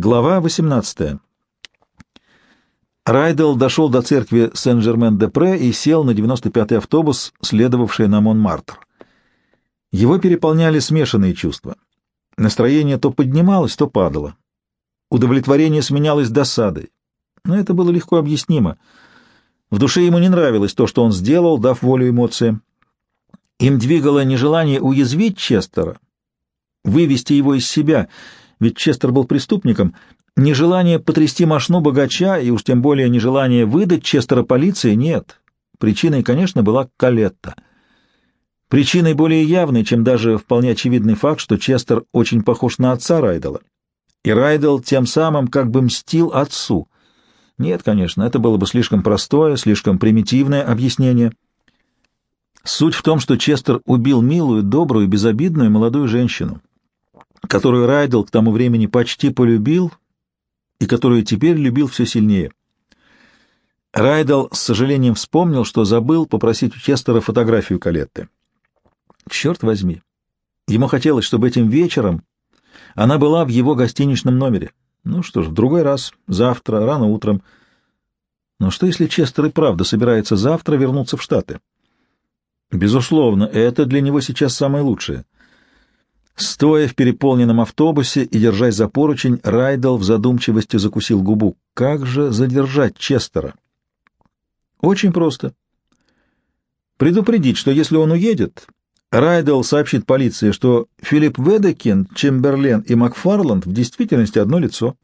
Глава 18. Райдел дошел до церкви Сен-Жермен-де-Пре и сел на 95-й автобус, следовавший на Монмартр. Его переполняли смешанные чувства. Настроение то поднималось, то падало. Удовлетворение сменялось досадой. Но это было легко объяснимо. В душе ему не нравилось то, что он сделал, дав волю эмоциям. Им двигало нежелание уязвить Честера, вывести его из себя — ведь Честер был преступником, нежелание потрясти мошну богача и уж тем более нежелание выдать Честера полиции нет. Причиной, конечно, была Калетта. Причиной более явной, чем даже вполне очевидный факт, что Честер очень похож на отца Райдела. И Райдел тем самым как бы мстил отцу. Нет, конечно, это было бы слишком простое, слишком примитивное объяснение. Суть в том, что Честер убил милую, добрую, безобидную молодую женщину которую Райдел к тому времени почти полюбил и которую теперь любил все сильнее. Райдел с сожалением вспомнил, что забыл попросить у Честера фотографию Калетты. Черт возьми! Ему хотелось, чтобы этим вечером она была в его гостиничном номере. Ну что ж, в другой раз, завтра, рано утром. Но что, если Честер и правда собирается завтра вернуться в Штаты? Безусловно, это для него сейчас самое лучшее — Стоя в переполненном автобусе и держась за поручень, Райдел в задумчивости закусил губу. Как же задержать Честера? Очень просто. Предупредить, что если он уедет, Райдел сообщит полиции, что Филипп Ведекин, Чемберлен и Макфарланд в действительности одно лицо.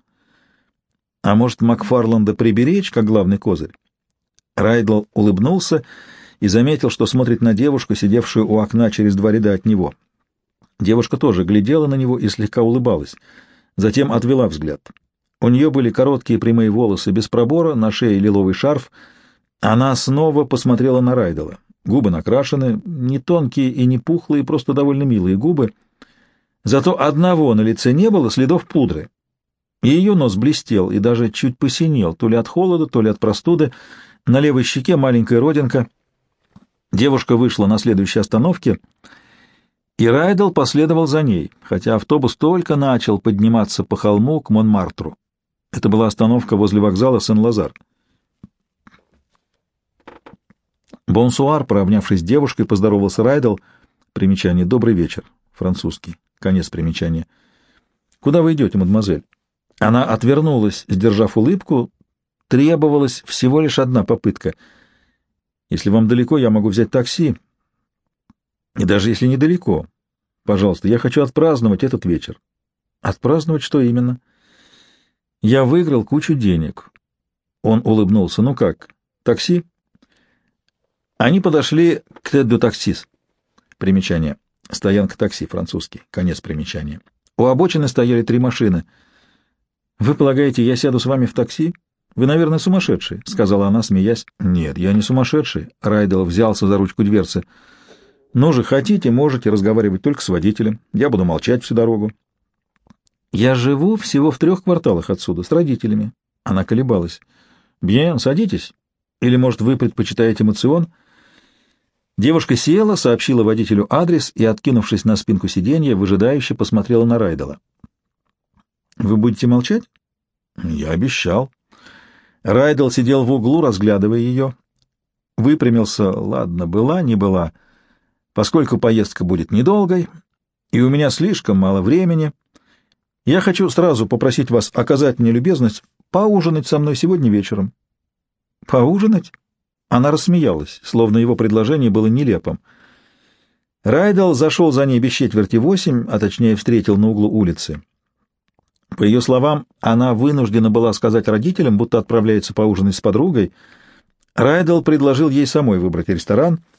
А может, Макфарланда приберечь, как главный козырь? Райдел улыбнулся и заметил, что смотрит на девушку, сидевшую у окна через два ряда от него. Девушка тоже глядела на него и слегка улыбалась. Затем отвела взгляд. У нее были короткие прямые волосы без пробора, на шее лиловый шарф. Она снова посмотрела на Райдела. Губы накрашены, не тонкие и не пухлые, просто довольно милые губы. Зато одного на лице не было следов пудры. Ее нос блестел и даже чуть посинел, то ли от холода, то ли от простуды. На левой щеке маленькая родинка. Девушка вышла на следующей остановке — и Райдел последовал за ней, хотя автобус только начал подниматься по холму к Монмартру. Это была остановка возле вокзала Сен-Лазар. Бонсуар, поравнявшись с девушкой, поздоровался Райдел. Примечание «Добрый вечер». Французский. Конец примечания. «Куда вы идете, мадемуазель?» Она отвернулась, сдержав улыбку. Требовалась всего лишь одна попытка. «Если вам далеко, я могу взять такси. И даже если недалеко. Пожалуйста, я хочу отпраздновать этот вечер. Отпраздновать что именно? Я выиграл кучу денег. Он улыбнулся. Ну как, такси? Они подошли к Теду Таксис. Примечание. Стоянка такси, французский. Конец примечания. У обочины стояли три машины. «Вы полагаете, я сяду с вами в такси? Вы, наверное, сумасшедший», — сказала она, смеясь. «Нет, я не сумасшедший». Райдел взялся за ручку дверцы. Ну же, хотите, можете разговаривать только с водителем. Я буду молчать всю дорогу. Я живу всего в трех кварталах отсюда, с родителями. Она колебалась. Бьен, садитесь. Или, может, вы предпочитаете мацион? Девушка села, сообщила водителю адрес и, откинувшись на спинку сиденья, выжидающе посмотрела на Райдела. «Вы будете молчать?» «Я обещал». Райдел сидел в углу, разглядывая ее. Выпрямился. «Ладно, была, не была». Поскольку поездка будет недолгой, и у меня слишком мало времени, я хочу сразу попросить вас оказать мне любезность поужинать со мной сегодня вечером. Поужинать? Она рассмеялась, словно его предложение было нелепым. Райдел зашел за ней без четверти восемь, а точнее встретил на углу улицы. По ее словам, она вынуждена была сказать родителям, будто отправляется поужинать с подругой. Райдел предложил ей самой выбрать ресторан —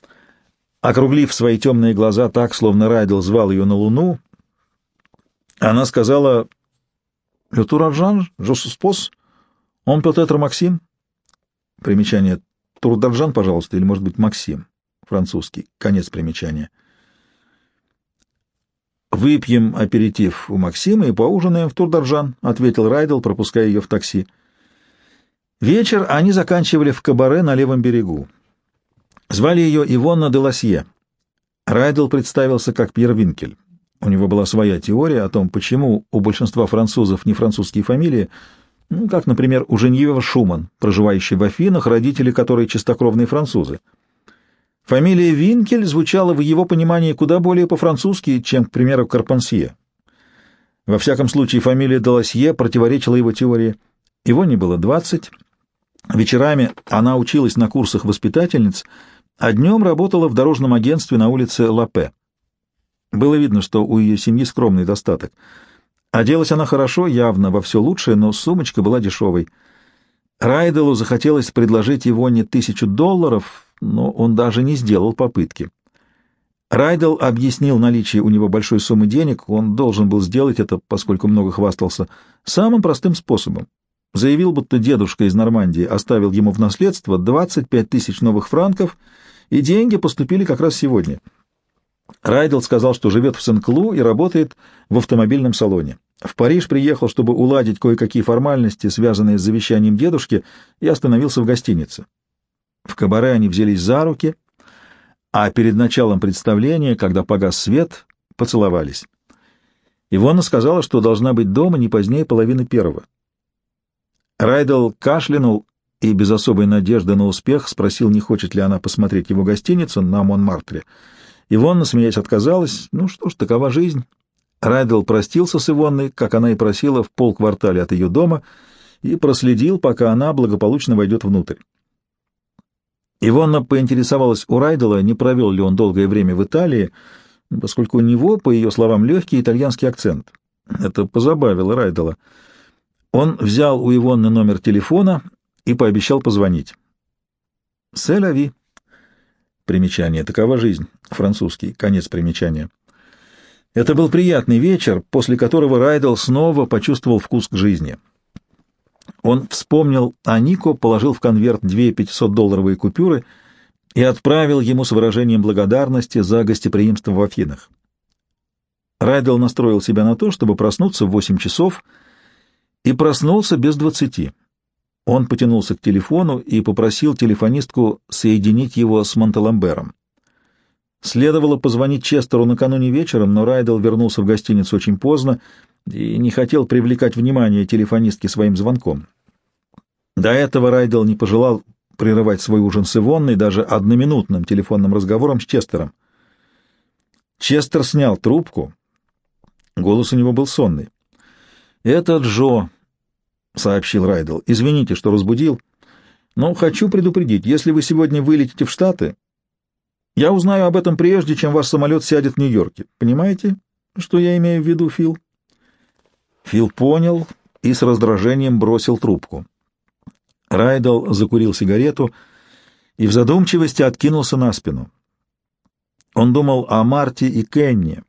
Округлив свои темные глаза так, словно Райдел звал ее на луну, она сказала «Le Тураджан, suppose, он peut-être Максим?» Примечание «Турдарджан, пожалуйста, или, может быть, Максим?» Французский. Конец примечания. «Выпьем аперитив у Максима и поужинаем в Турдарджан», — ответил Райдел, пропуская ее в такси. Вечер они заканчивали в кабаре на левом берегу. Звали ее Ивонна де Лосье. Райдел представился как Пьер Винкель. У него была своя теория о том, почему у большинства французов не французские фамилии, ну, как, например, у Женевьева Шуман, проживающий в Афинах, родители которой чистокровные французы. Фамилия Винкель звучала в его понимании куда более по-французски, чем, к примеру, Карпансье. Во всяком случае, фамилия Деласье противоречила его теории. Его не было двадцать. Вечерами она училась на курсах воспитательниц, а днем работала в дорожном агентстве на улице Лапе. Было видно, что у ее семьи скромный достаток. Оделась она хорошо, явно во все лучшее, но сумочка была дешевой. Райделу захотелось предложить его не тысячу долларов, но он даже не сделал попытки. Райдел объяснил наличие у него большой суммы денег, он должен был сделать это, поскольку много хвастался, самым простым способом. Заявил, будто дедушка из Нормандии оставил ему в наследство 25 тысяч новых франков, и деньги поступили как раз сегодня. Райдел сказал, что живет в Сен-Клу и работает в автомобильном салоне. В Париж приехал, чтобы уладить кое-какие формальности, связанные с завещанием дедушки, и остановился в гостинице. В кабаре они взялись за руки, а перед началом представления, когда погас свет, поцеловались. Ивона сказала, что должна быть дома не позднее половины первого. Райдел кашлянул и без особой надежды на успех спросил, не хочет ли она посмотреть его гостиницу на Монмартре. Ивонна, смеясь, отказалась. Ну что ж, такова жизнь. Райдел простился с Ивонной, как она и просила, в полквартале от ее дома, и проследил, пока она благополучно войдет внутрь. Ивонна поинтересовалась у Райдела, не провел ли он долгое время в Италии, поскольку у него, по ее словам, легкий итальянский акцент. Это позабавило Райдела. Он взял у Ивонны номер телефона и пообещал позвонить. «Селяви». Примечание. Такова жизнь. Французский. Конец примечания. Это был приятный вечер, после которого Райдел снова почувствовал вкус к жизни. Он вспомнил а Нико, положил в конверт две 500-долларовые купюры и отправил ему с выражением благодарности за гостеприимство в Афинах. Райдел настроил себя на то, чтобы проснуться в 8 часов, и проснулся без двадцати. Он потянулся к телефону и попросил телефонистку соединить его с Монталамбером. Следовало позвонить Честеру накануне вечером, но Райдел вернулся в гостиницу очень поздно и не хотел привлекать внимание телефонистки своим звонком. До этого Райдел не пожелал прерывать свой ужин с Ивонной даже одноминутным телефонным разговором с Честером. Честер снял трубку. Голос у него был сонный. «Это Джо», — сообщил Райдел. «Извините, что разбудил, но хочу предупредить, если вы сегодня вылетите в Штаты, я узнаю об этом прежде, чем ваш самолет сядет в Нью-Йорке. Понимаете, что я имею в виду, Фил?» Фил понял и с раздражением бросил трубку. Райдел закурил сигарету и в задумчивости откинулся на спину. Он думал о Марте и Кенни.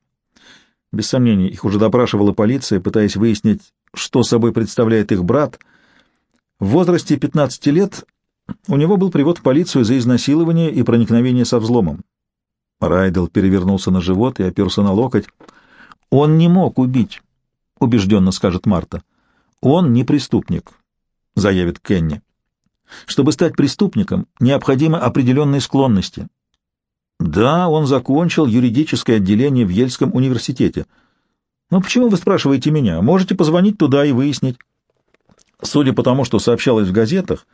Без сомнений, их уже допрашивала полиция, пытаясь выяснить, что собой представляет их брат. В возрасте 15 лет у него был привод в полицию за изнасилование и проникновение со взломом. Райдел перевернулся на живот и оперся на локоть. «Он не мог убить», — убежденно скажет Марта. «Он не преступник», — заявит Кенни. «Чтобы стать преступником, необходимы определенные склонности». «Да, он закончил юридическое отделение в Ельском университете», «Ну почему вы спрашиваете меня? Можете позвонить туда и выяснить». Судя по тому, что сообщалось в газетах,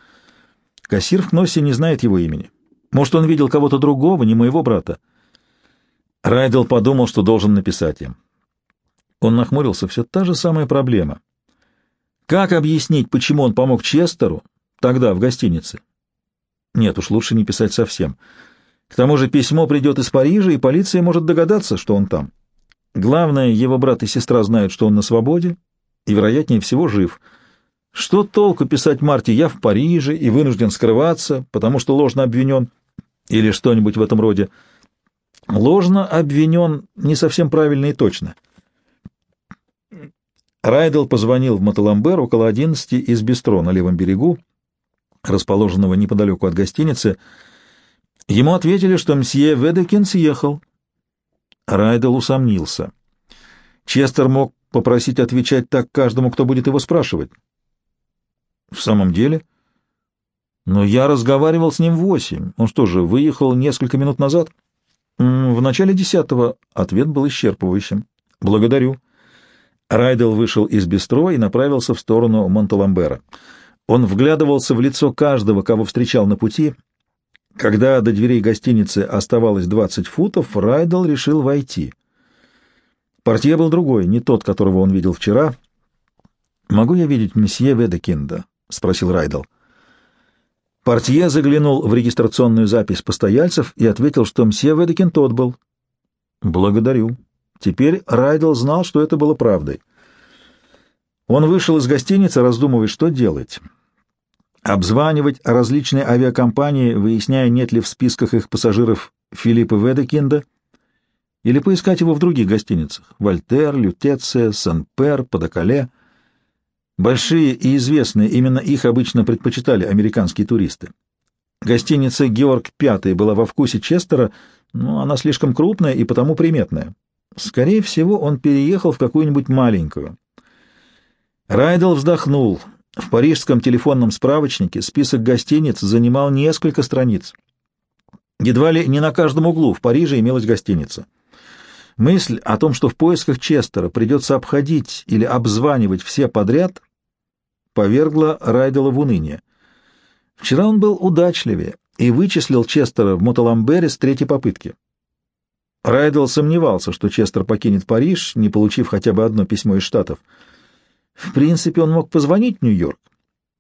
кассир в Кноссе не знает его имени. Может, он видел кого-то другого, не моего брата. Райдел подумал, что должен написать им. Он нахмурился. Все та же самая проблема. Как объяснить, почему он помог Честеру тогда в гостинице? Нет уж, лучше не писать совсем. К тому же письмо придет из Парижа, и полиция может догадаться, что он там. Главное, его брат и сестра знают, что он на свободе и, вероятнее всего, жив. Что толку писать Марте «я в Париже» и вынужден скрываться, потому что ложно обвинен, или что-нибудь в этом роде? Ложно обвинен не совсем правильно и точно. Райдел позвонил в Маталамбер около одиннадцати из бистро на левом берегу, расположенного неподалеку от гостиницы. Ему ответили, что мсье Ведекин съехал, Райдел усомнился. Честер мог попросить отвечать так каждому, кто будет его спрашивать. В самом деле? Но я разговаривал с ним в восемь. Он что же, выехал несколько минут назад? В начале десятого ответ был исчерпывающим. «Благодарю». Райдел вышел из бистро и направился в сторону Монталамбера. Он вглядывался в лицо каждого, кого встречал на пути. Когда до дверей гостиницы оставалось 20 футов, Райдел решил войти. Портье был другой, не тот, которого он видел вчера. «Могу я видеть месье Ведекинда?» — спросил Райдел. Портье заглянул в регистрационную запись постояльцев и ответил, что мсье Ведекин тот был. «Благодарю». Теперь Райдел знал, что это было правдой. Он вышел из гостиницы, раздумывая, что делать. Обзванивать различные авиакомпании, выясняя, нет ли в списках их пассажиров Филиппа Ведекинда, или поискать его в других гостиницах — Вольтер, Лютеция, Сан-Пер, Подокале. Большие и известные, именно их обычно предпочитали американские туристы. Гостиница «Георг V» была во вкусе Честера, но она слишком крупная и потому приметная. Скорее всего, он переехал в какую-нибудь маленькую. Райдел вздохнул. В парижском телефонном справочнике список гостиниц занимал несколько страниц. Едва ли не на каждом углу в Париже имелась гостиница. Мысль о том, что в поисках Честера придется обходить или обзванивать все подряд, повергла Райдела в уныние. Вчера он был удачливее и вычислил Честера в Мотоламбере с третьей попытки. Райдел сомневался, что Честер покинет Париж, не получив хотя бы одно письмо из Штатов. В принципе, он мог позвонить в Нью-Йорк,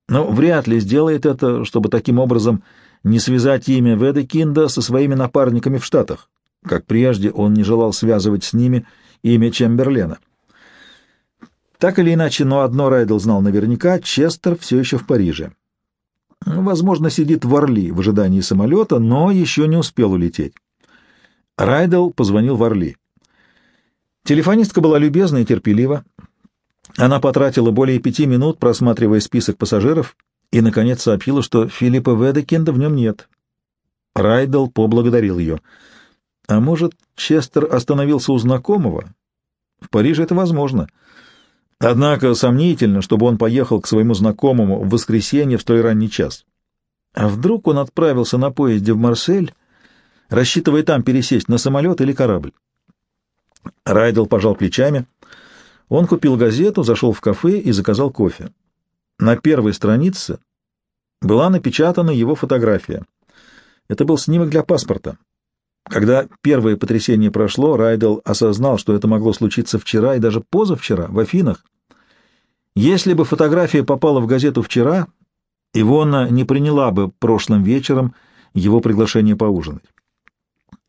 но вряд ли сделает это, чтобы таким образом не связать имя Ведекинда со своими напарниками в Штатах, как прежде он не желал связывать с ними имя Чемберлена. Так или иначе, но одно Райдел знал наверняка — Честер все еще в Париже. Возможно, сидит в Орли в ожидании самолета, но еще не успел улететь. Райдел позвонил в Орли. Телефонистка была любезна и терпелива. Она потратила более пяти минут, просматривая список пассажиров, и, наконец, сообщила, что Филиппа Ведекинда в нем нет. Райдел поблагодарил ее. А может, Честер остановился у знакомого? В Париже это возможно. Однако сомнительно, чтобы он поехал к своему знакомому в воскресенье в столь ранний час. А вдруг он отправился на поезде в Марсель рассчитывая там пересесть на самолет или корабль. Райдел пожал плечами. Он купил газету, зашел в кафе и заказал кофе. На первой странице была напечатана его фотография. Это был снимок для паспорта. Когда первое потрясение прошло, Райдел осознал, что это могло случиться вчера и даже позавчера, в Афинах. Если бы фотография попала в газету вчера, Ивона не приняла бы прошлым вечером его приглашение поужинать.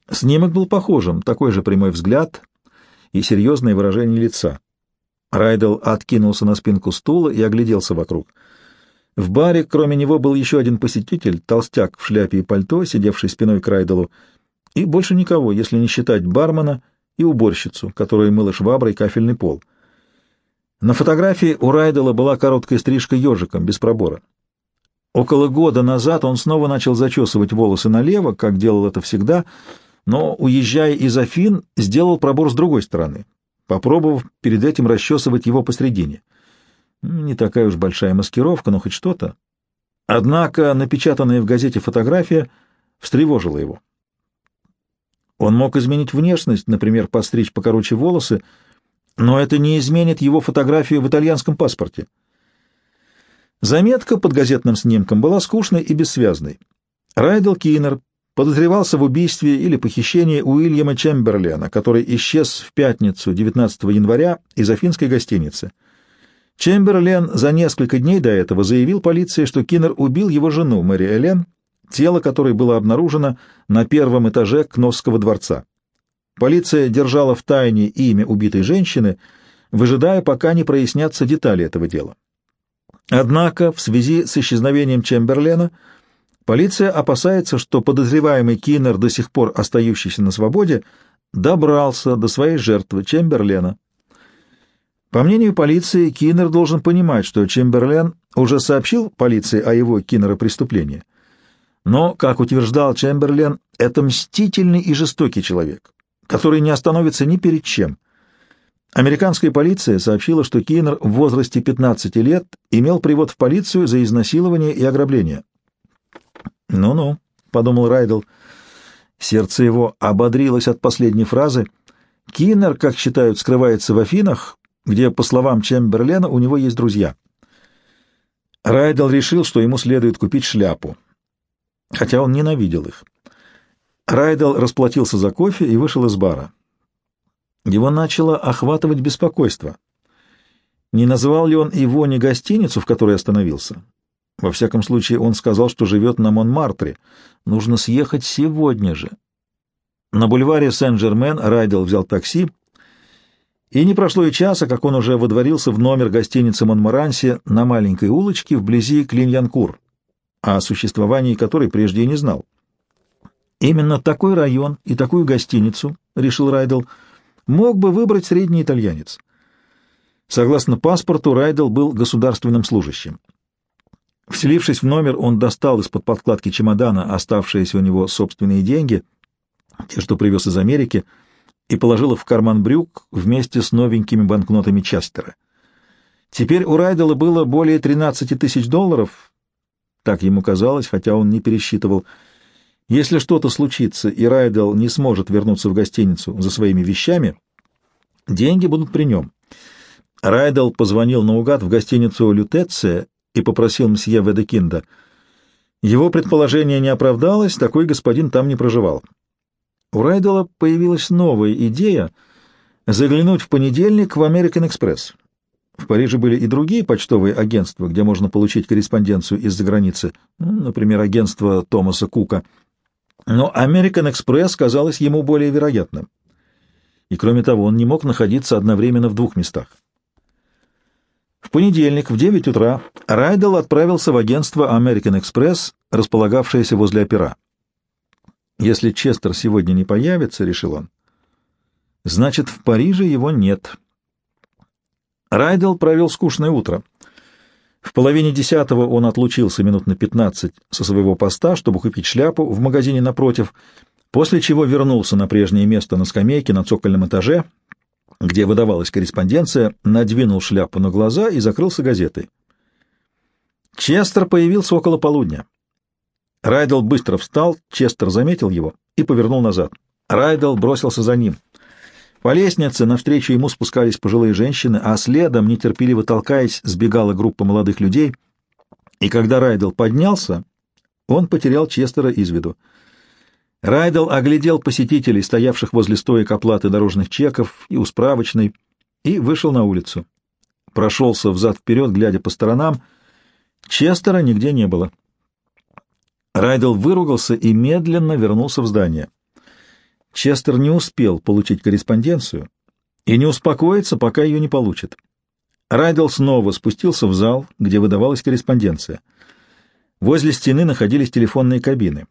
Снимок был похожим, такой же прямой взгляд и серьезное выражение лица. Райдел откинулся на спинку стула и огляделся вокруг. В баре, кроме него, был еще один посетитель, толстяк в шляпе и пальто, сидевший спиной к Райделу, и больше никого, если не считать бармена и уборщицу, которая мыла шваброй кафельный пол. На фотографии у Райдела была короткая стрижка ежиком, без пробора. Около года назад он снова начал зачесывать волосы налево, как делал это всегда — но, уезжая из Афин, сделал пробор с другой стороны, попробовав перед этим расчесывать его посредине. Не такая уж большая маскировка, но хоть что-то. Однако напечатанная в газете фотография встревожила его. Он мог изменить внешность, например, постричь покороче волосы, но это не изменит его фотографию в итальянском паспорте. Заметка под газетным снимком была скучной и бессвязной. Райдел Киннер подозревался в убийстве или похищении Уильяма Чемберлена, который исчез в пятницу 19 января из афинской гостиницы. Чемберлен за несколько дней до этого заявил полиции, что Киннер убил его жену, Мэри Элен, тело которой было обнаружено на первом этаже Кновского дворца. Полиция держала в тайне имя убитой женщины, выжидая, пока не прояснятся детали этого дела. Однако в связи с исчезновением Чемберлена – Полиция опасается, что подозреваемый Киннер, до сих пор остающийся на свободе, добрался до своей жертвы Чемберлена. По мнению полиции, Киннер должен понимать, что Чемберлен уже сообщил полиции о его Киннера преступлении. Но, как утверждал Чемберлен, это мстительный и жестокий человек, который не остановится ни перед чем. Американская полиция сообщила, что Киннер в возрасте 15 лет имел привод в полицию за изнасилование и ограбление. «Ну-ну», — подумал Райдл. Сердце его ободрилось от последней фразы, Киннер, как считают, скрывается в Афинах, где, по словам Чемберлена, у него есть друзья. Райдел решил, что ему следует купить шляпу, хотя он ненавидел их. Райдел расплатился за кофе и вышел из бара. Его начало охватывать беспокойство. Не назвал ли он его не гостиницу, в которой остановился? Во всяком случае, он сказал, что живет на Монмартре. Нужно съехать сегодня же. На бульваре Сен-Жермен Райдел взял такси, и не прошло и часа, как он уже водворился в номер гостиницы Монмаранси на маленькой улочке вблизи Клиньянкур, о существовании которой прежде и не знал. Именно такой район и такую гостиницу, — решил Райдел, — мог бы выбрать средний итальянец. Согласно паспорту, Райдел был государственным служащим. Вселившись в номер, он достал из-под подкладки чемодана оставшиеся у него собственные деньги, те, что привез из Америки, и положил их в карман брюк вместе с новенькими банкнотами Честера. Теперь у Райдела было более 13 тысяч долларов, так ему казалось, хотя он не пересчитывал, — если что-то случится, и Райдел не сможет вернуться в гостиницу за своими вещами, деньги будут при нем. Райдел позвонил наугад в гостиницу «Лютеция» и попросил мсье Ведекинда. Его предположение не оправдалось, такой господин там не проживал. У Райдела появилась новая идея заглянуть в понедельник в American Express. В Париже были и другие почтовые агентства, где можно получить корреспонденцию из-за границы, например, агентство Томаса Кука — но American Express казалось ему более вероятным. И кроме того, он не мог находиться одновременно в двух местах. В понедельник в 9 утра Райдел отправился в агентство American Express, располагавшееся возле опера. «Если Честер сегодня не появится, — решил он, — значит, в Париже его нет». Райдел провел скучное утро. В половине десятого он отлучился минут на пятнадцать со своего поста, чтобы купить шляпу в магазине напротив, после чего вернулся на прежнее место на скамейке на цокольном этаже, где выдавалась корреспонденция, надвинул шляпу на глаза и закрылся газетой. Честер появился около полудня. Райдел быстро встал, Честер заметил его и повернул назад. Райдел бросился за ним — по лестнице навстречу ему спускались пожилые женщины, а следом, нетерпеливо толкаясь, сбегала группа молодых людей. И когда Райдел поднялся, он потерял Честера из виду. Райдел оглядел посетителей, стоявших возле стоек оплаты дорожных чеков и у справочной, и вышел на улицу. Прошелся взад-вперед, глядя по сторонам. Честера нигде не было. Райдел выругался и медленно вернулся в здание. Честер не успел получить корреспонденцию и не успокоится, пока ее не получит. Райдел снова спустился в зал, где выдавалась корреспонденция. Возле стены находились телефонные кабины.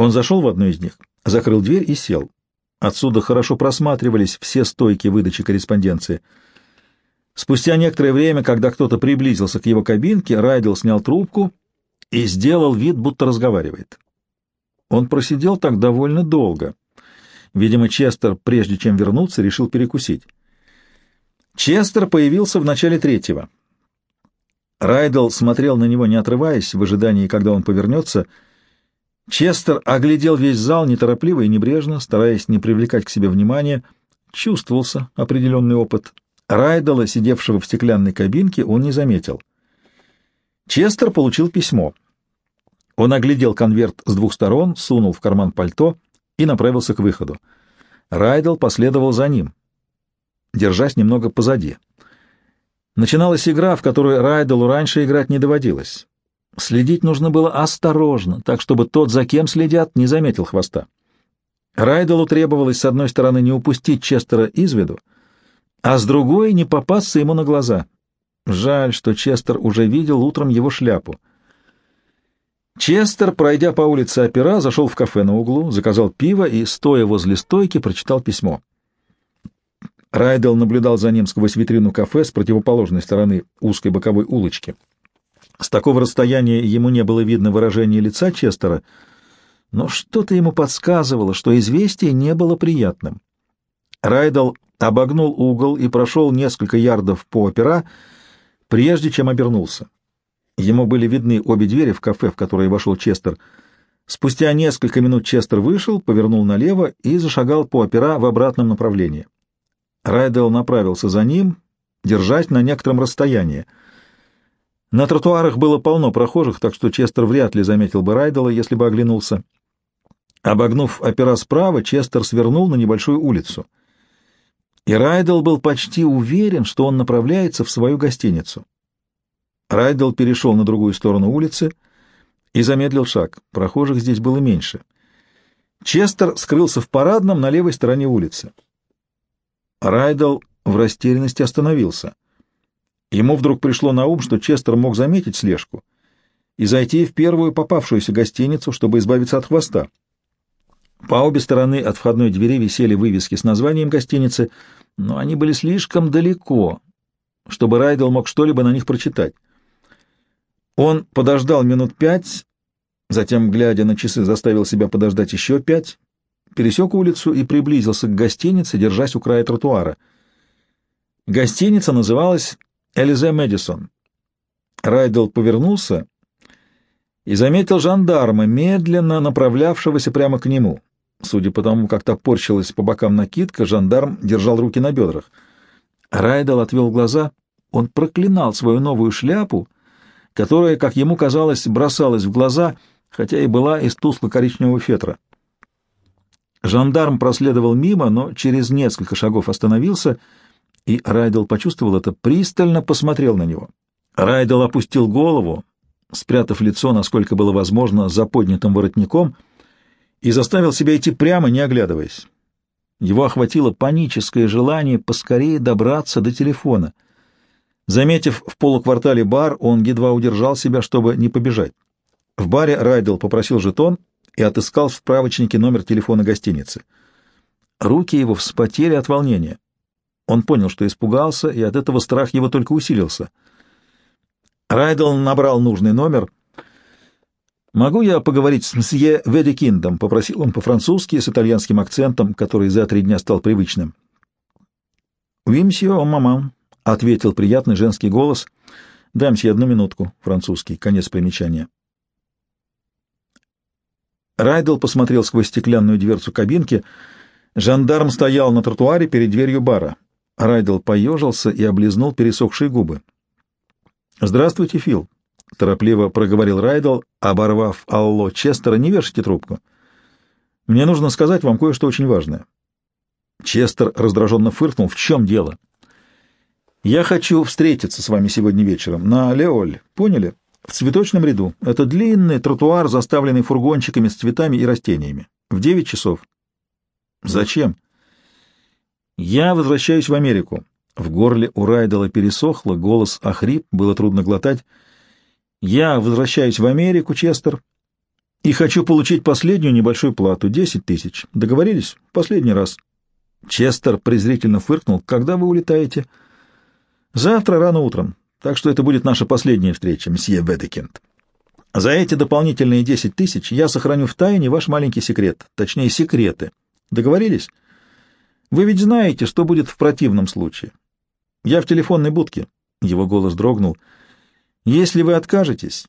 Он зашел в одну из них, закрыл дверь и сел. Отсюда хорошо просматривались все стойки выдачи корреспонденции. Спустя некоторое время, когда кто-то приблизился к его кабинке, Райдел снял трубку и сделал вид, будто разговаривает. Он просидел так довольно долго. Видимо, Честер, прежде чем вернуться, решил перекусить. Честер появился в начале третьего. Райдел смотрел на него, не отрываясь, в ожидании, когда он повернется. Честер оглядел весь зал неторопливо и небрежно, стараясь не привлекать к себе внимания. Чувствовался определенный опыт. Райдела, сидевшего в стеклянной кабинке, он не заметил. Честер получил письмо. Он оглядел конверт с двух сторон, сунул в карман пальто — и направился к выходу. Райдел последовал за ним, держась немного позади. Начиналась игра, в которую Райделу раньше играть не доводилось. Следить нужно было осторожно, так чтобы тот, за кем следят, не заметил хвоста. Райделу требовалось, с одной стороны, не упустить Честера из виду, а с другой — не попасться ему на глаза. Жаль, что Честер уже видел утром его шляпу — Честер, пройдя по улице опера, зашел в кафе на углу, заказал пиво и, стоя возле стойки, прочитал письмо. Райдел наблюдал за ним сквозь витрину кафе с противоположной стороны узкой боковой улочки. С такого расстояния ему не было видно выражения лица Честера, но что-то ему подсказывало, что известие не было приятным. Райдел обогнул угол и прошел несколько ярдов по опера, прежде чем обернулся. Ему были видны обе двери в кафе, в которое вошел Честер. Спустя несколько минут Честер вышел, повернул налево и зашагал по опера в обратном направлении. Райдел направился за ним, держась на некотором расстоянии. На тротуарах было полно прохожих, так что Честер вряд ли заметил бы Райдела, если бы оглянулся. Обогнув опера справа, Честер свернул на небольшую улицу. И Райдел был почти уверен, что он направляется в свою гостиницу. Райдел перешел на другую сторону улицы — и замедлил шаг. Прохожих здесь было меньше. Честер скрылся в парадном на левой стороне улицы. Райдел в растерянности остановился. Ему вдруг пришло на ум, что Честер мог заметить слежку и зайти в первую попавшуюся гостиницу, чтобы избавиться от хвоста. По обе стороны от входной двери висели вывески с названием гостиницы, но они были слишком далеко, чтобы Райдел мог что-либо на них прочитать. Он подождал минут пять, затем, глядя на часы, заставил себя подождать еще пять, пересек улицу и приблизился к гостинице, держась у края тротуара. Гостиница называлась «Элизе Мэдисон». Райдел повернулся и заметил жандарма, медленно направлявшегося прямо к нему. Судя по тому, как топорщилась по бокам накидка, жандарм держал руки на бедрах. Райдел отвел глаза. Он проклинал свою новую шляпу — которая, как ему казалось, бросалась в глаза, хотя и была из тускло-коричневого фетра. Жандарм проследовал мимо, но через несколько шагов остановился, и Райдел почувствовал это, пристально посмотрел на него. Райдел опустил голову, спрятав лицо, насколько было возможно, за поднятым воротником, и заставил себя идти прямо, не оглядываясь. Его охватило паническое желание поскорее добраться до телефона — Заметив в полуквартале бар, он едва удержал себя, чтобы не побежать. В баре Райдел попросил жетон и отыскал в справочнике номер телефона гостиницы. Руки его вспотели от волнения. Он понял, что испугался, и от этого страх его только усилился. Райдел набрал нужный номер. «Могу я поговорить с мсье Ведекиндом?» — попросил он по-французски с итальянским акцентом, который за три дня стал привычным. «Oui, monsieur, маман», — ответил приятный женский голос. «Дамся одну минутку, французский, конец примечания». Райдел посмотрел сквозь стеклянную дверцу кабинки. Жандарм стоял на тротуаре перед дверью бара. Райдел поежился и облизнул пересохшие губы. «Здравствуйте, Фил», — торопливо проговорил Райдел, оборвав Алло Честера. «Не вешайте трубку. Мне нужно сказать вам кое-что очень важное». Честер раздраженно фыркнул. «В чем дело?» Я хочу встретиться с вами сегодня вечером на Леоль, поняли? В цветочном ряду. Это длинный тротуар, заставленный фургончиками с цветами и растениями. В девять часов. Зачем? Я возвращаюсь в Америку. В горле у Райдела пересохло, голос охрип, было трудно глотать. Я возвращаюсь в Америку, Честер, и хочу получить последнюю небольшую плату — десять тысяч. Договорились? Последний раз. Честер презрительно фыркнул. Когда вы улетаете? — Завтра рано утром, так что это будет наша последняя встреча, мсье Ведекент. За эти дополнительные десять тысяч я сохраню в тайне ваш маленький секрет, точнее, секреты. Договорились? Вы ведь знаете, что будет в противном случае. Я в телефонной будке. Его голос дрогнул. Если вы откажетесь,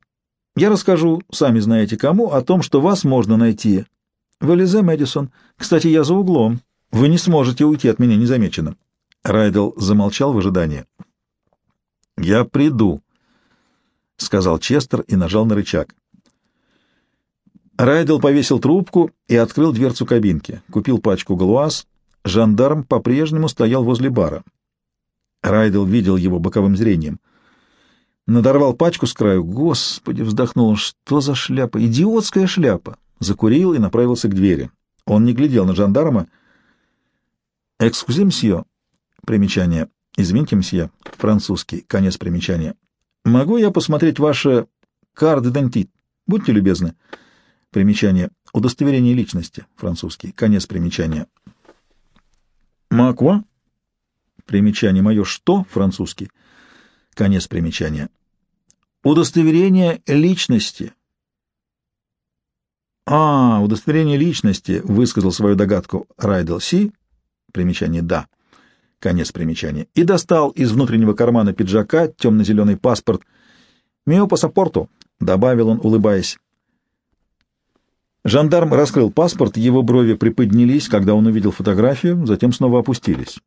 я расскажу, сами знаете кому, о том, что вас можно найти в Элизе Мэдисон. Кстати, я за углом. Вы не сможете уйти от меня незамеченным. Райдел замолчал в ожидании. «Я приду», — сказал Честер и нажал на рычаг. Райдел повесил трубку и открыл дверцу кабинки. Купил пачку галуаз. Жандарм по-прежнему стоял возле бара. Райдел видел его боковым зрением. Надорвал пачку с краю. Господи, вздохнул Что за шляпа? Идиотская шляпа! Закурил и направился к двери. Он не глядел на жандарма. «Экскузи, мсье». Примечание. Извините, мсье, французский, конец примечания. Могу я посмотреть ваше карт дентит? Будьте любезны. Примечание. Удостоверение личности, французский, конец примечания. Маква? Примечание мое что, французский? Конец примечания. Удостоверение личности. А, удостоверение личности, высказал свою догадку Райдел Си. Примечание да. Конец примечания. И достал из внутреннего кармана пиджака темно-зеленый паспорт. «Мио паспорту», — добавил он, улыбаясь. Жандарм раскрыл паспорт, его брови приподнялись, когда он увидел фотографию, затем снова опустились.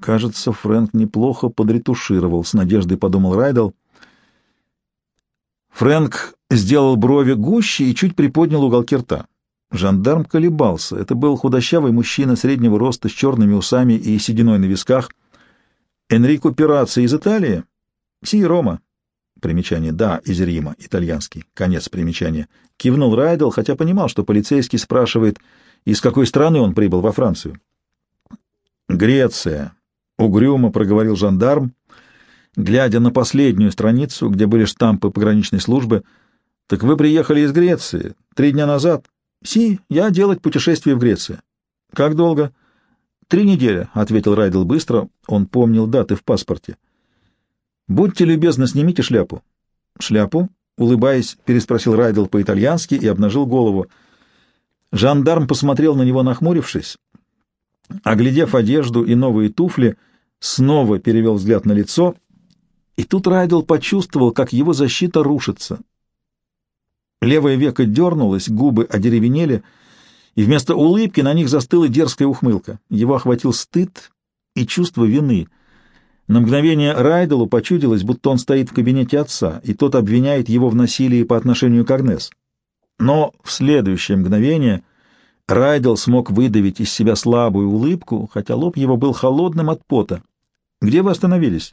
Кажется, Фрэнк неплохо подретушировал, с надеждой подумал Райдел. Фрэнк сделал брови гуще и чуть приподнял уголки рта. Жандарм колебался. Это был худощавый мужчина среднего роста с черными усами и сединой на висках. Энрико Пираци из Италии? Си, Рома. Примечание. Да, из Рима. Итальянский. Конец примечания. Кивнул Райдел, хотя понимал, что полицейский спрашивает, из какой страны он прибыл во Францию. Греция. Угрюмо проговорил жандарм, глядя на последнюю страницу, где были штампы пограничной службы. Так вы приехали из Греции три дня назад? Си, я делать путешествие в Грецию. Как долго? Три недели, ответил Райдел быстро. Он помнил даты в паспорте. Будьте любезны, снимите шляпу. Шляпу? Улыбаясь, переспросил Райдел по-итальянски и обнажил голову. Жандарм посмотрел на него, нахмурившись. Оглядев одежду и новые туфли, снова перевел взгляд на лицо, и тут Райдел почувствовал, как его защита рушится. Левое веко дернулось, губы одеревенели, и вместо улыбки на них застыла дерзкая ухмылка. Его охватил стыд и чувство вины. На мгновение Райделу почудилось, будто он стоит в кабинете отца, и тот обвиняет его в насилии по отношению к Агнес. Но в следующее мгновение Райдел смог выдавить из себя слабую улыбку, хотя лоб его был холодным от пота. «Где вы остановились?»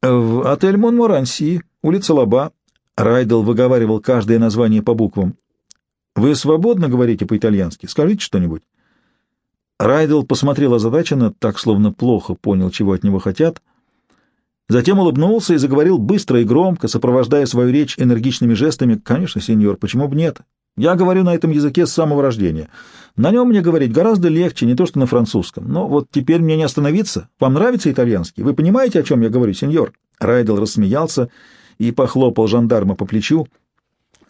«В отель Монморанси, улица Лаба», Райдел выговаривал каждое название по буквам. «Вы свободно говорите по-итальянски? Скажите что-нибудь». Райдел посмотрел озадаченно, так словно плохо понял, чего от него хотят. Затем улыбнулся и заговорил быстро и громко, сопровождая свою речь энергичными жестами. «Конечно, сеньор, почему бы нет? Я говорю на этом языке с самого рождения. На нем мне говорить гораздо легче, не то что на французском. Но вот теперь мне не остановиться. Вам нравится итальянский? Вы понимаете, о чем я говорю, сеньор?» Райдел рассмеялся и похлопал жандарма по плечу.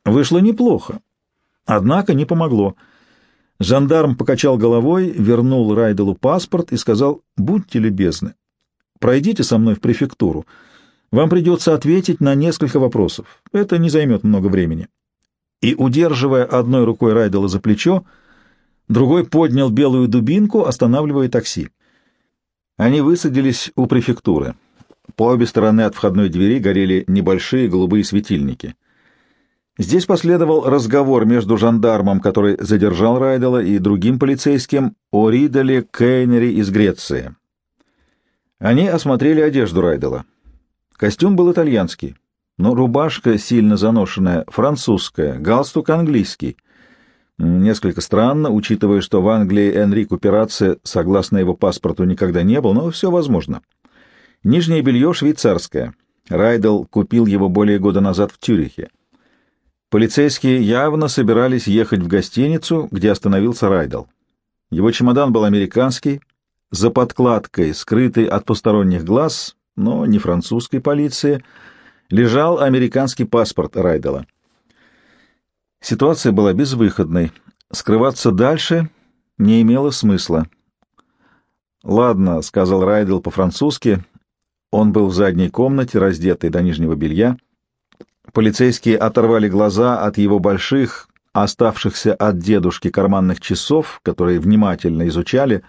Вышло неплохо, однако не помогло. Жандарм покачал головой, вернул Райделу паспорт и сказал, «Будьте любезны, пройдите со мной в префектуру. Вам придется ответить на несколько вопросов. Это не займет много времени». И, удерживая одной рукой Райдела за плечо, другой поднял белую дубинку, останавливая такси. Они высадились у префектуры. По обе стороны от входной двери горели небольшие голубые светильники. Здесь последовал разговор между жандармом, который задержал Райдела, и другим полицейским о Риделе Кейнере из Греции. Они осмотрели одежду Райдела. Костюм был итальянский, но рубашка сильно заношенная, французская, галстук английский. Несколько странно, учитывая, что в Англии Энрику Пираци, согласно его паспорту, никогда не был, но все возможно. Нижнее белье швейцарское. Райдел купил его более года назад в Тюрихе. Полицейские явно собирались ехать в гостиницу, где остановился Райдел. Его чемодан был американский, за подкладкой, скрытый от посторонних глаз, но не французской полиции, лежал американский паспорт Райдела. Ситуация была безвыходной. Скрываться дальше не имело смысла. «Ладно», — сказал Райдел по-французски, он был в задней комнате, раздетый до нижнего белья. Полицейские оторвали глаза от его больших, оставшихся от дедушки карманных часов, которые внимательно изучали.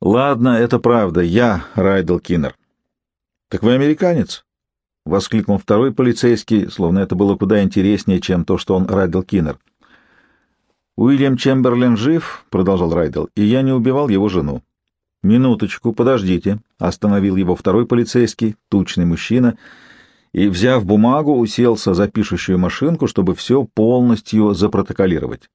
«Ладно, это правда. Я Райдел Киннер». «Так вы американец?» — воскликнул второй полицейский, словно это было куда интереснее, чем то, что он Райдел Киннер. «Уильям Чемберлен жив», — продолжал Райдел, — «и я не убивал его жену. «Минуточку, подождите», — остановил его второй полицейский, тучный мужчина, и, взяв бумагу, уселся за пишущую машинку, чтобы все полностью запротоколировать.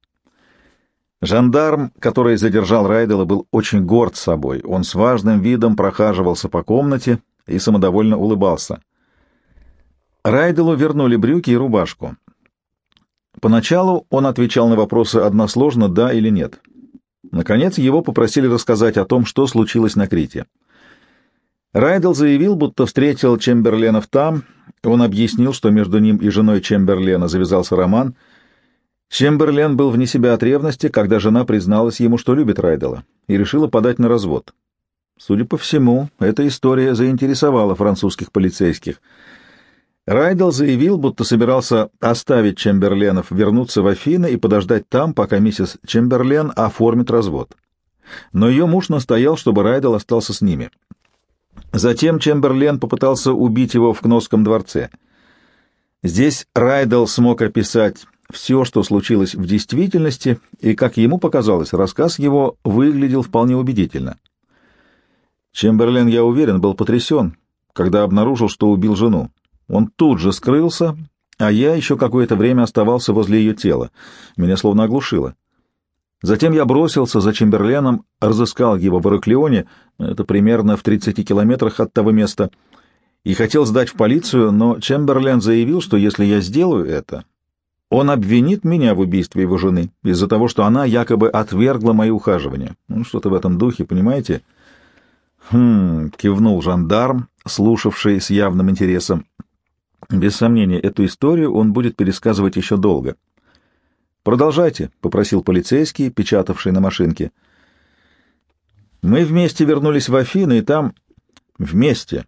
Жандарм, который задержал Райдела, был очень горд собой. Он с важным видом прохаживался по комнате и самодовольно улыбался. Райделу вернули брюки и рубашку. Поначалу он отвечал на вопросы односложно «да» или «нет». Наконец его попросили рассказать о том, что случилось на Крите. Райдел заявил, будто встретил Чемберленов там, он объяснил, что между ним и женой Чемберлена завязался роман. Чемберлен был вне себя от ревности, когда жена призналась ему, что любит Райдела, и решила подать на развод. Судя по всему, эта история заинтересовала французских полицейских. Райдел заявил, будто собирался оставить Чемберленов, вернуться в Афины и подождать там, пока миссис Чемберлен оформит развод. Но ее муж настоял, чтобы Райдел остался с ними. Затем Чемберлен попытался убить его в Кносском дворце. Здесь Райдел смог описать все, что случилось в действительности, и, как ему показалось, рассказ его выглядел вполне убедительно. Чемберлен, я уверен, был потрясен, когда обнаружил, что убил жену. Он тут же скрылся, а я еще какое-то время оставался возле ее тела. Меня словно оглушило. Затем я бросился за Чемберленом, разыскал его в Ираклионе, это примерно в 30 километрах от того места, и хотел сдать в полицию, но Чемберлен заявил, что если я сделаю это, он обвинит меня в убийстве его жены из-за того, что она якобы отвергла мои ухаживания. Ну, что-то в этом духе, понимаете? Хм, кивнул жандарм, слушавший с явным интересом. Без сомнения, эту историю он будет пересказывать еще долго. «Продолжайте», — попросил полицейский, печатавший на машинке. «Мы вместе вернулись в Афины, и там...» «Вместе».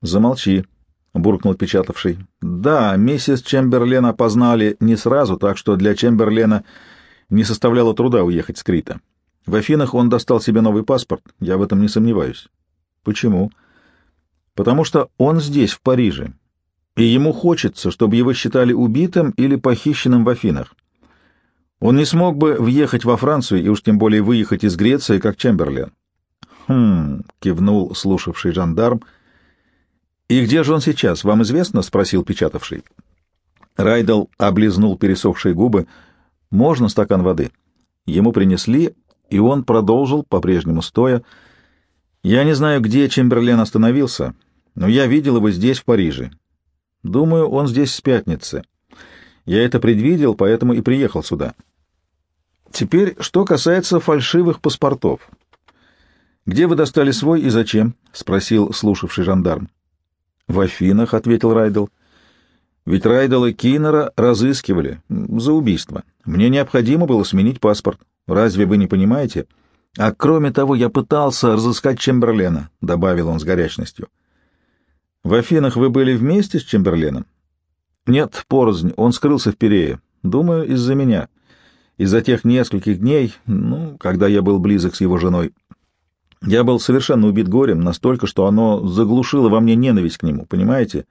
«Замолчи», — буркнул печатавший. «Да, миссис Чемберлен опознали не сразу, так что для Чемберлена не составляло труда уехать с Крита. В Афинах он достал себе новый паспорт, я в этом не сомневаюсь». «Почему?» «Потому что он здесь, в Париже, и ему хочется, чтобы его считали убитым или похищенным в Афинах. Он не смог бы въехать во Францию и уж тем более выехать из Греции, как Чемберлен. «Хм...» — кивнул слушавший жандарм. «И где же он сейчас, вам известно?» — спросил печатавший. Райдел облизнул пересохшие губы. «Можно стакан воды?» Ему принесли, и он продолжил, по-прежнему стоя. «Я не знаю, где Чемберлен остановился, но я видел его здесь, в Париже. Думаю, он здесь с пятницы. Я это предвидел, поэтому и приехал сюда. Теперь, что касается фальшивых паспортов. Где вы достали свой и зачем? спросил слушавший жандарм. В Афинах, ответил Райдел. Ведь Райдела Киннера разыскивали за убийство. Мне необходимо было сменить паспорт. Разве вы не понимаете? А кроме того, я пытался разыскать Чемберлена, добавил он с горячностью. В Афинах вы были вместе с Чемберленом? Нет, порознь, он скрылся в Перее. Думаю, из-за меня. Из-за тех нескольких дней, ну, когда я был близок с его женой. Я был совершенно убит горем, настолько, что оно заглушило во мне ненависть к нему, понимаете?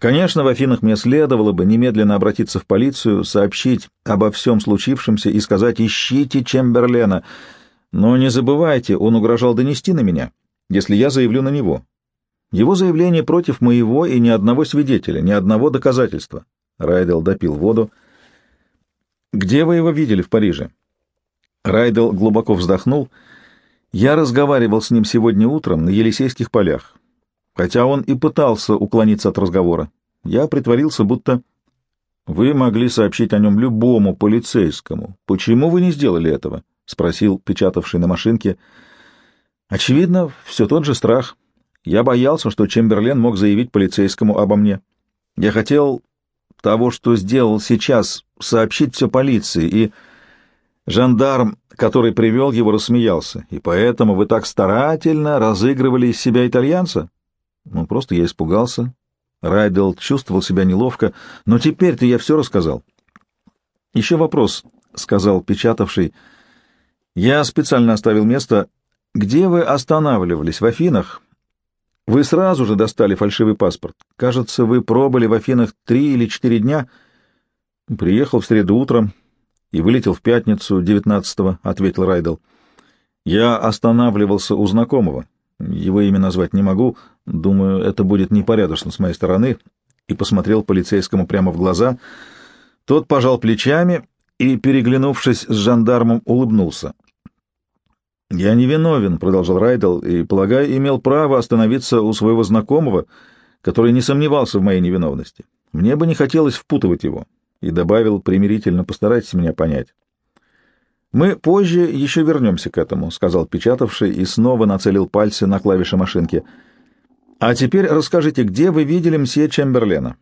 Конечно, в Афинах мне следовало бы немедленно обратиться в полицию, сообщить обо всем случившемся и сказать «ищите Чемберлена». Но не забывайте, он угрожал донести на меня, если я заявлю на него. Его заявление против моего и ни одного свидетеля, ни одного доказательства. Райдел допил воду. Где вы его видели в Париже? Райдел глубоко вздохнул. Я разговаривал с ним сегодня утром на Елисейских полях, хотя он и пытался уклониться от разговора. Я притворился, будто... Вы могли сообщить о нем любому полицейскому. Почему вы не сделали этого? — спросил печатавший на машинке. Очевидно, все тот же страх. Я боялся, что Чемберлен мог заявить полицейскому обо мне. Я хотел того, что сделал сейчас, сообщить все полиции, и жандарм, который привел его, рассмеялся. И поэтому вы так старательно разыгрывали из себя итальянца? Ну, просто я испугался. Райдел чувствовал себя неловко, но теперь-то я все рассказал. Еще вопрос, — сказал печатавший. Я специально оставил место. Где вы останавливались, в Афинах? Вы сразу же достали фальшивый паспорт. Кажется, вы пробыли в Афинах три или четыре дня. Приехал в среду утром и вылетел в пятницу девятнадцатого, — ответил Райдел. Я останавливался у знакомого. Его имя назвать не могу. Думаю, это будет непорядочно с моей стороны. И посмотрел полицейскому прямо в глаза. Тот пожал плечами и, переглянувшись с жандармом, улыбнулся. «Я не виновен», — продолжал Райдел, — «и, полагаю, имел право остановиться у своего знакомого, который не сомневался в моей невиновности. Мне бы не хотелось впутывать его». И добавил примирительно, постарайтесь меня понять. «Мы позже еще вернемся к этому», — сказал печатавший и снова нацелил пальцы на клавиши машинки. «А теперь расскажите, где вы видели мсье Чемберлена?»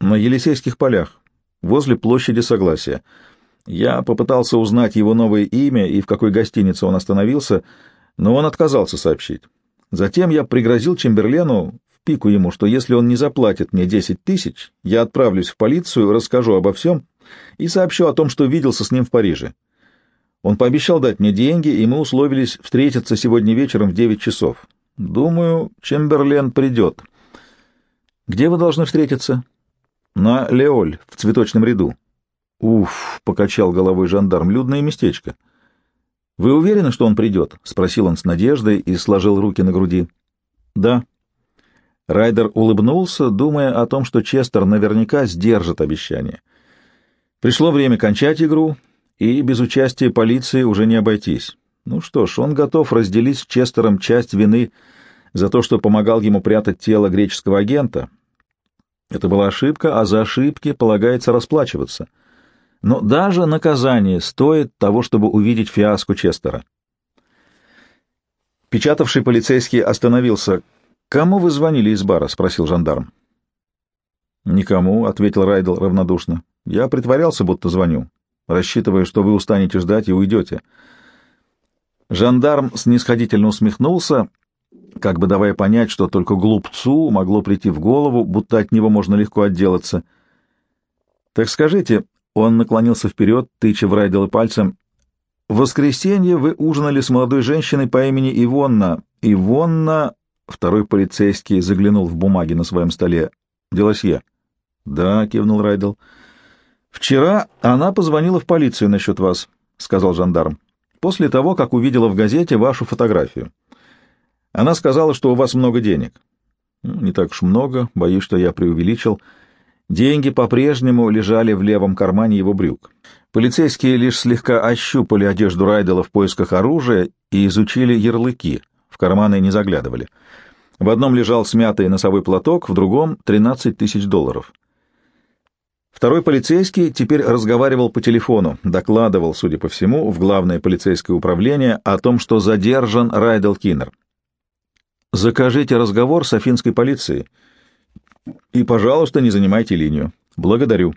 «На Елисейских полях, возле площади Согласия». Я попытался узнать его новое имя и в какой гостинице он остановился, но он отказался сообщить. Затем я пригрозил Чемберлену, в пику ему, что если он не заплатит мне 10 тысяч, я отправлюсь в полицию, расскажу обо всем и сообщу о том, что виделся с ним в Париже. Он пообещал дать мне деньги, и мы условились встретиться сегодня вечером в 9 часов. Думаю, Чемберлен придет. Где вы должны встретиться? На Леоль, в цветочном ряду. Уф, покачал головой жандарм, людное местечко. Вы уверены, что он придет? спросил он с надеждой и сложил руки на груди. Да. Райдер улыбнулся, думая о том, что Честер наверняка сдержит обещание. Пришло время кончать игру, и без участия полиции уже не обойтись. Ну что ж, он готов разделить с Честером часть вины за то, что помогал ему прятать тело греческого агента. Это была ошибка, а за ошибки полагается расплачиваться. Но даже наказание стоит того, чтобы увидеть фиаско Честера. Печатавший полицейский остановился. «Кому вы звонили из бара?» — спросил жандарм. «Никому», — ответил Райдл равнодушно. «Я притворялся, будто звоню, рассчитывая, что вы устанете ждать и уйдете». Жандарм снисходительно усмехнулся, как бы давая понять, что только глупцу могло прийти в голову, будто от него можно легко отделаться. «Так скажите», — он наклонился вперед, тыча в Райдела пальцем, — «в воскресенье вы ужинали с молодой женщиной по имени Ивонна. Ивонна...» — второй полицейский заглянул в бумаги на своем столе. «Делосье». «Да», — кивнул Райдел. «Вчера она позвонила в полицию насчет вас», — сказал жандарм после того, как увидела в газете вашу фотографию. Она сказала, что у вас много денег. Ну, не так уж много, боюсь, что я преувеличил. Деньги по-прежнему лежали в левом кармане его брюк. Полицейские лишь слегка ощупали одежду Райдела в поисках оружия и изучили ярлыки, в карманы не заглядывали. В одном лежал смятый носовой платок, в другом — 13 тысяч долларов. Второй полицейский теперь разговаривал по телефону, докладывал, судя по всему, в главное полицейское управление о том, что задержан Райдел Киннер. «Закажите разговор с афинской полицией и, пожалуйста, не занимайте линию. Благодарю».